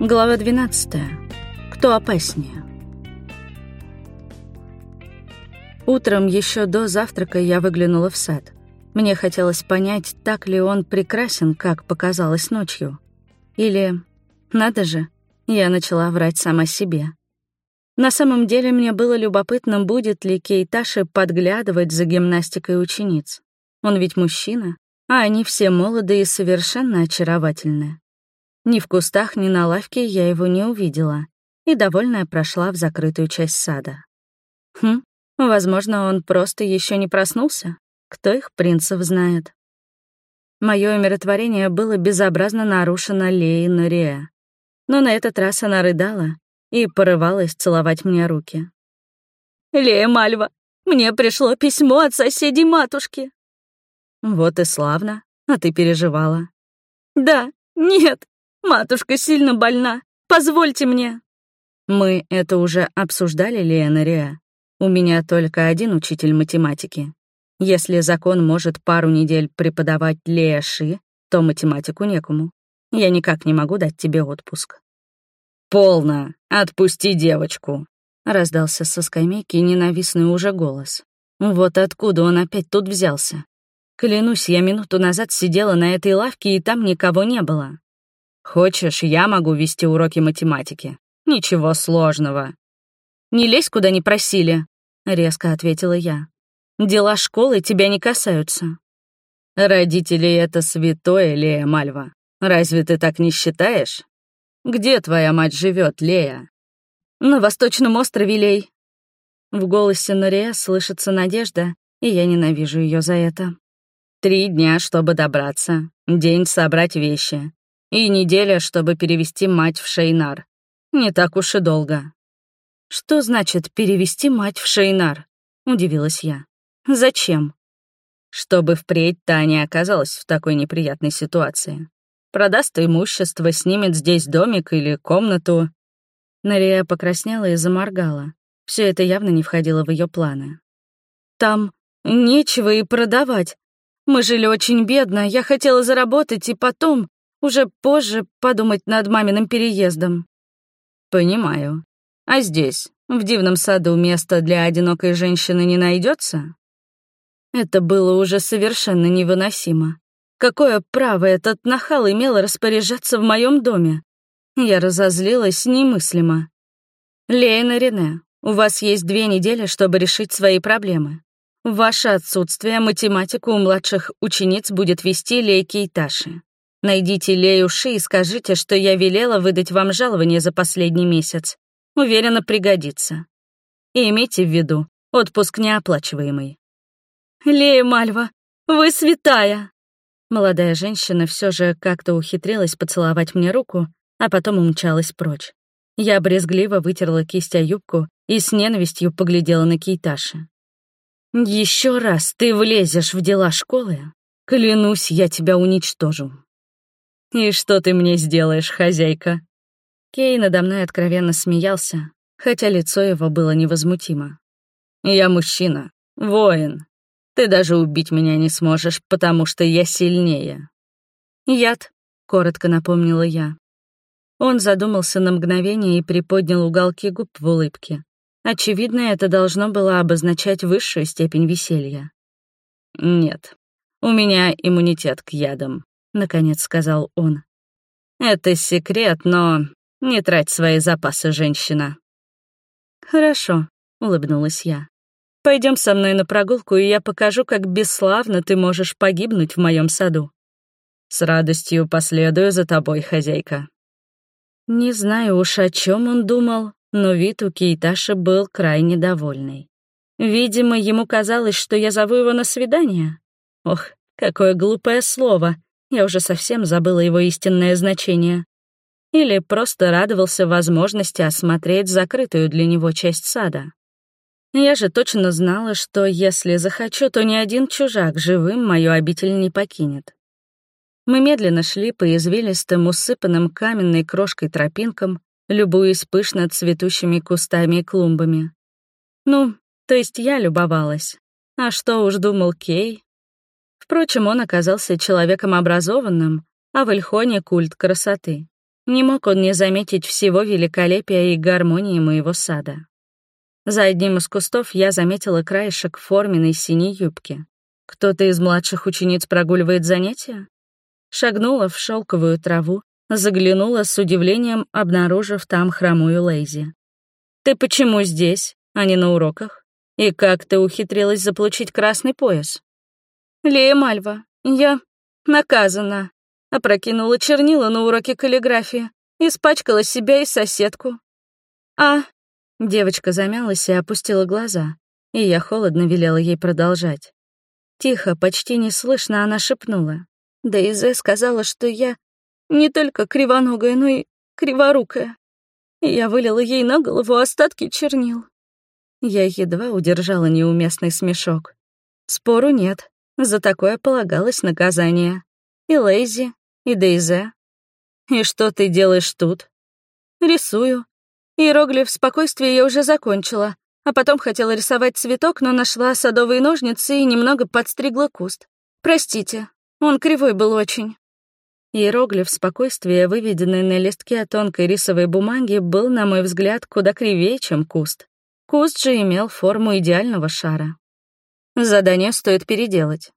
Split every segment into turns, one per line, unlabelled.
Глава 12. Кто опаснее? Утром еще до завтрака я выглянула в сад. Мне хотелось понять, так ли он прекрасен, как показалось ночью. Или, надо же, я начала врать сама себе. На самом деле мне было любопытно, будет ли Кейташи подглядывать за гимнастикой учениц. Он ведь мужчина, а они все молодые и совершенно очаровательны. Ни в кустах, ни на лавке я его не увидела, и довольная прошла в закрытую часть сада. Хм, возможно, он просто еще не проснулся. Кто их принцев знает? Мое умиротворение было безобразно нарушено Леей Нориэ. Но на этот раз она рыдала и порывалась целовать мне руки. «Лея Мальва, мне пришло письмо от соседей матушки». «Вот и славно. А ты переживала?» «Да, нет, Матушка сильно больна. Позвольте мне». Мы это уже обсуждали, Лена. У меня только один учитель математики. Если закон может пару недель преподавать Лея Ши, то математику некому. Я никак не могу дать тебе отпуск. «Полно! Отпусти девочку!» — раздался со скамейки ненавистный уже голос. Вот откуда он опять тут взялся. Клянусь, я минуту назад сидела на этой лавке, и там никого не было. Хочешь, я могу вести уроки математики. Ничего сложного. Не лезь, куда не просили, резко ответила я. Дела школы тебя не касаются. Родители — это святое, Лея Мальва. Разве ты так не считаешь? Где твоя мать живет, Лея? На Восточном острове Лей. В голосе Нурия слышится надежда, и я ненавижу ее за это. Три дня, чтобы добраться. День собрать вещи и неделя, чтобы перевести мать в Шейнар. Не так уж и долго. «Что значит перевести мать в Шейнар?» — удивилась я. «Зачем?» «Чтобы впредь та не оказалась в такой неприятной ситуации. Продаст имущество, снимет здесь домик или комнату». Нария покраснела и заморгала. Все это явно не входило в ее планы. «Там нечего и продавать. Мы жили очень бедно, я хотела заработать, и потом уже позже подумать над маминым переездом. Понимаю. А здесь, в дивном саду, места для одинокой женщины не найдется? Это было уже совершенно невыносимо. Какое право этот нахал имел распоряжаться в моем доме? Я разозлилась немыслимо. Лейна Рене, у вас есть две недели, чтобы решить свои проблемы. В ваше отсутствие математику у младших учениц будет вести Лейки и Таши. Найдите Лею Ши и скажите, что я велела выдать вам жалование за последний месяц. Уверена, пригодится. И имейте в виду, отпуск неоплачиваемый. Лея Мальва, вы святая! Молодая женщина все же как-то ухитрилась поцеловать мне руку, а потом умчалась прочь. Я брезгливо вытерла кисть о юбку и с ненавистью поглядела на Кейташи. Еще раз ты влезешь в дела школы, клянусь, я тебя уничтожу. «И что ты мне сделаешь, хозяйка?» Кей надо мной откровенно смеялся, хотя лицо его было невозмутимо. «Я мужчина, воин. Ты даже убить меня не сможешь, потому что я сильнее». «Яд», — коротко напомнила я. Он задумался на мгновение и приподнял уголки губ в улыбке. Очевидно, это должно было обозначать высшую степень веселья. «Нет, у меня иммунитет к ядам», — наконец сказал он. «Это секрет, но не трать свои запасы, женщина». «Хорошо», — улыбнулась я. Пойдем со мной на прогулку, и я покажу, как бесславно ты можешь погибнуть в моем саду. С радостью последую за тобой, хозяйка. Не знаю уж, о чем он думал, но вид у Кейташи был крайне довольный. Видимо, ему казалось, что я зову его на свидание. Ох, какое глупое слово. Я уже совсем забыла его истинное значение. Или просто радовался возможности осмотреть закрытую для него часть сада. Я же точно знала, что если захочу, то ни один чужак живым мою обитель не покинет. Мы медленно шли по извилистым, усыпанным каменной крошкой тропинкам, любуясь пышно цветущими кустами и клумбами. Ну, то есть я любовалась. А что уж думал Кей, Впрочем, он оказался человеком образованным, а в Эльхоне культ красоты. Не мог он не заметить всего великолепия и гармонии моего сада. За одним из кустов я заметила краешек форменной синей юбки. Кто-то из младших учениц прогуливает занятия? Шагнула в шелковую траву, заглянула с удивлением, обнаружив там хромую Лейзи. «Ты почему здесь, а не на уроках? И как ты ухитрилась заполучить красный пояс?» «Лея Мальва, я наказана», опрокинула чернила на уроке каллиграфии, испачкала себя и соседку. «А...» Девочка замялась и опустила глаза, и я холодно велела ей продолжать. Тихо, почти неслышно она шепнула. Дейзе сказала, что я не только кривоногая, но и криворукая. Я вылила ей на голову остатки чернил. Я едва удержала неуместный смешок. Спору нет, за такое полагалось наказание. И Лейзи, и Дейзе. И что ты делаешь тут? Рисую. Иероглиф спокойствия я уже закончила, а потом хотела рисовать цветок, но нашла садовые ножницы и немного подстригла куст. Простите, он кривой был очень. Иероглиф спокойствия, выведенный на листке тонкой рисовой бумаги, был, на мой взгляд, куда кривее, чем куст. Куст же имел форму идеального шара. Задание стоит переделать.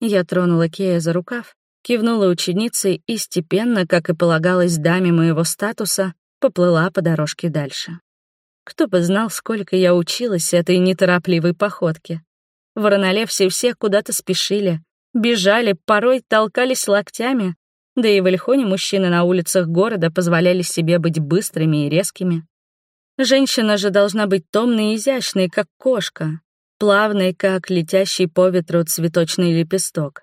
Я тронула Кея за рукав, кивнула ученице и степенно, как и полагалось даме моего статуса, поплыла по дорожке дальше. Кто бы знал, сколько я училась этой неторопливой походке. В Ронолевсе все куда-то спешили, бежали, порой толкались локтями, да и в Ильхоне мужчины на улицах города позволяли себе быть быстрыми и резкими. Женщина же должна быть томной и изящной, как кошка, плавной, как летящий по ветру цветочный лепесток.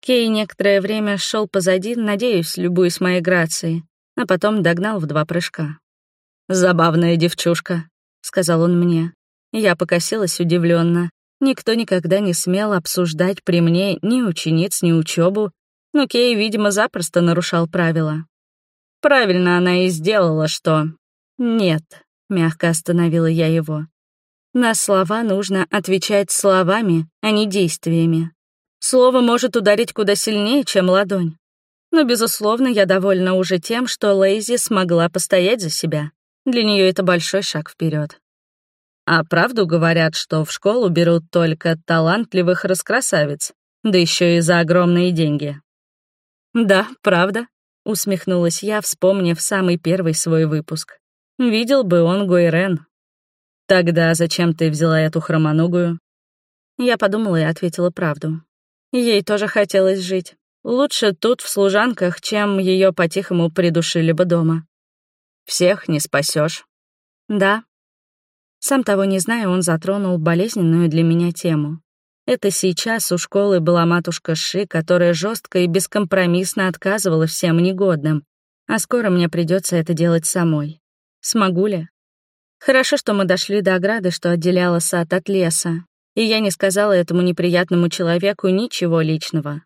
Кей некоторое время шел позади, надеюсь, любуясь моей грацией, а потом догнал в два прыжка. «Забавная девчушка», — сказал он мне. Я покосилась удивленно. Никто никогда не смел обсуждать при мне ни учениц, ни учебу, но Кей, видимо, запросто нарушал правила. Правильно она и сделала, что... Нет, мягко остановила я его. На слова нужно отвечать словами, а не действиями. Слово может ударить куда сильнее, чем ладонь. Но, безусловно, я довольна уже тем, что Лейзи смогла постоять за себя. Для нее это большой шаг вперед. А правду говорят, что в школу берут только талантливых раскрасавиц, да еще и за огромные деньги. Да, правда, усмехнулась я, вспомнив самый первый свой выпуск. Видел бы он Гуйрен. Тогда зачем ты взяла эту хромоногую? Я подумала и ответила правду. Ей тоже хотелось жить. Лучше тут, в служанках, чем ее по-тихому придушили бы дома. Всех не спасешь. Да. Сам того не зная, он затронул болезненную для меня тему. Это сейчас у школы была матушка Ши, которая жестко и бескомпромиссно отказывала всем негодным. А скоро мне придется это делать самой. Смогу ли? Хорошо, что мы дошли до ограды, что отделяла сад от леса, и я не сказала этому неприятному человеку ничего личного.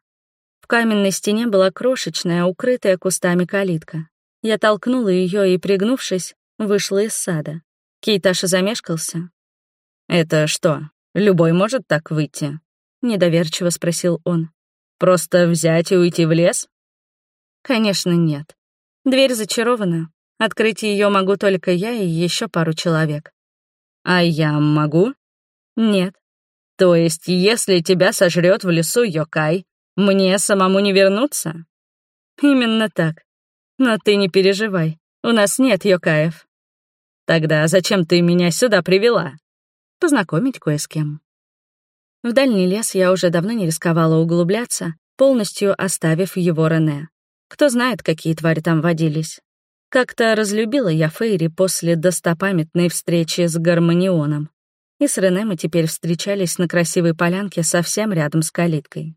В каменной стене была крошечная, укрытая кустами калитка. Я толкнула ее и, пригнувшись, вышла из сада. Кейташа замешкался. «Это что, любой может так выйти?» — недоверчиво спросил он. «Просто взять и уйти в лес?» «Конечно, нет. Дверь зачарована. Открыть ее могу только я и еще пару человек». «А я могу?» «Нет. То есть, если тебя сожрет в лесу Йокай, мне самому не вернуться? Именно так. Но ты не переживай, у нас нет Йокаев. Тогда зачем ты меня сюда привела? Познакомить кое с кем. В дальний лес я уже давно не рисковала углубляться, полностью оставив его Рене. Кто знает, какие твари там водились. Как-то разлюбила я Фейри после достопамятной встречи с Гармонионом и с Рене мы теперь встречались на красивой полянке совсем рядом с калиткой.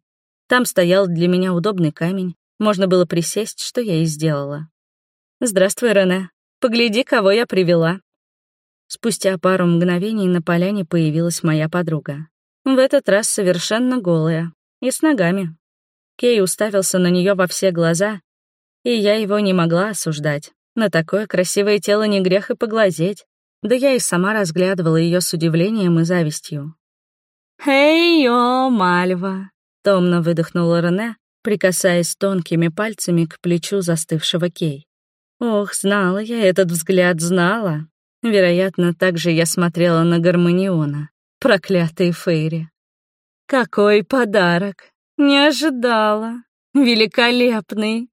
Там стоял для меня удобный камень, можно было присесть, что я и сделала. «Здравствуй, Рене. Погляди, кого я привела». Спустя пару мгновений на поляне появилась моя подруга. В этот раз совершенно голая и с ногами. Кей уставился на нее во все глаза, и я его не могла осуждать. На такое красивое тело не грех и поглазеть. Да я и сама разглядывала ее с удивлением и завистью. «Эй-йо, Мальва!» — томно выдохнула Рене, прикасаясь тонкими пальцами к плечу застывшего Кей. Ох, знала я этот взгляд, знала. Вероятно, так же я смотрела на Гармониона. Проклятые Фейри. Какой подарок! Не ожидала. Великолепный.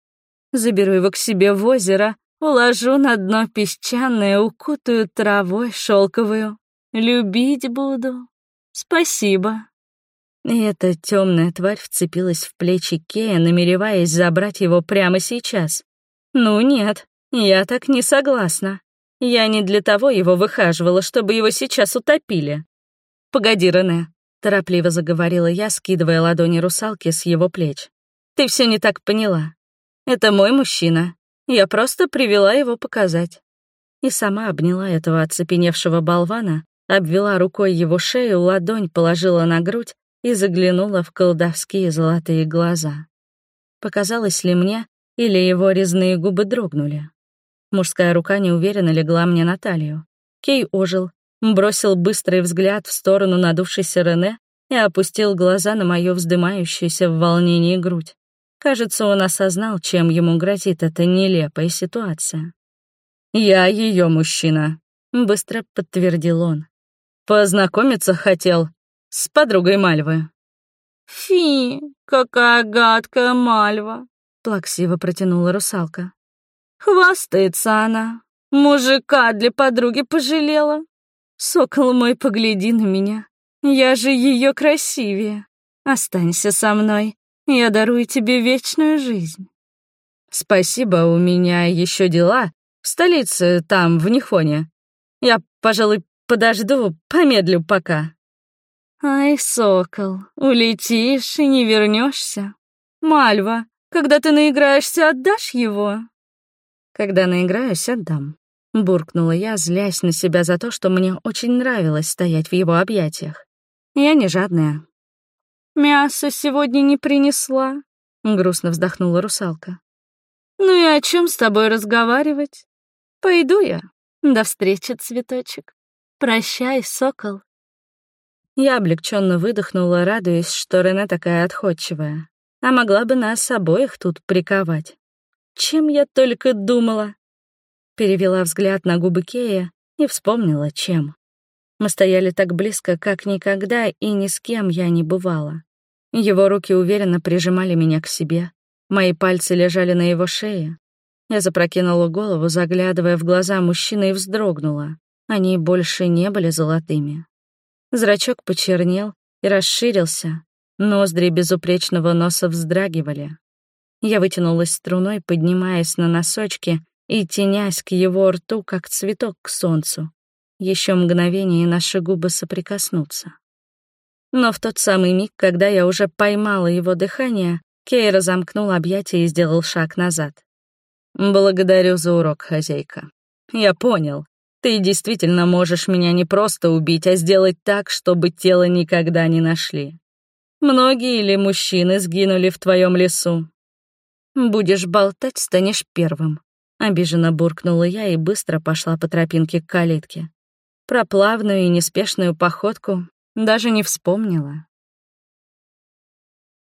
Заберу его к себе в озеро, уложу на дно песчаное, укутаю травой шелковую. Любить буду. Спасибо. И эта темная тварь вцепилась в плечи Кея, намереваясь забрать его прямо сейчас. Ну нет, я так не согласна. Я не для того его выхаживала, чтобы его сейчас утопили. Погоди, Рене, торопливо заговорила я, скидывая ладони русалки с его плеч. Ты все не так поняла. Это мой мужчина. Я просто привела его показать. И сама обняла этого оцепеневшего болвана, обвела рукой его шею, ладонь положила на грудь и заглянула в колдовские золотые глаза. Показалось ли мне, или его резные губы дрогнули? Мужская рука неуверенно легла мне на талию. Кей ожил, бросил быстрый взгляд в сторону надувшейся Рене и опустил глаза на мою вздымающуюся в волнении грудь. Кажется, он осознал, чем ему грозит эта нелепая ситуация. «Я ее мужчина», — быстро подтвердил он. «Познакомиться хотел с подругой Мальвы».
«Фи, какая гадкая Мальва», —
плаксиво протянула русалка.
«Хвастается она. Мужика для подруги пожалела. Сокол мой, погляди на меня. Я же ее красивее. Останься со мной. Я дарую тебе вечную жизнь.
Спасибо, у меня еще дела. В столице, там, в Нихоне. Я, пожалуй, подожду, помедлю пока.
Ай, сокол, улетишь и не вернешься. Мальва, когда ты наиграешься, отдашь его?
Когда наиграюсь, отдам. Буркнула я, злясь на себя за то, что мне очень нравилось стоять в его объятиях. Я не жадная,
«Мясо сегодня не принесла», — грустно вздохнула русалка. «Ну и о чем с тобой разговаривать? Пойду я. До встречи, цветочек. Прощай, сокол».
Я облегченно выдохнула, радуясь, что Рене такая отходчивая. А могла бы нас обоих тут приковать. Чем я только думала. Перевела взгляд на губы Кея и вспомнила, чем. Мы стояли так близко, как никогда, и ни с кем я не бывала. Его руки уверенно прижимали меня к себе. Мои пальцы лежали на его шее. Я запрокинула голову, заглядывая в глаза мужчины, и вздрогнула. Они больше не были золотыми. Зрачок почернел и расширился. Ноздри безупречного носа вздрагивали. Я вытянулась струной, поднимаясь на носочки и тенясь к его рту, как цветок к солнцу. Еще мгновение, наши губы соприкоснутся. Но в тот самый миг, когда я уже поймала его дыхание, Кей разомкнул объятия и сделал шаг назад. «Благодарю за урок, хозяйка. Я понял. Ты действительно можешь меня не просто убить, а сделать так, чтобы тело никогда не нашли. Многие ли мужчины сгинули в твоем лесу? Будешь болтать, станешь первым. Обиженно буркнула я и быстро пошла по тропинке к калитке. Про плавную и неспешную походку даже не вспомнила.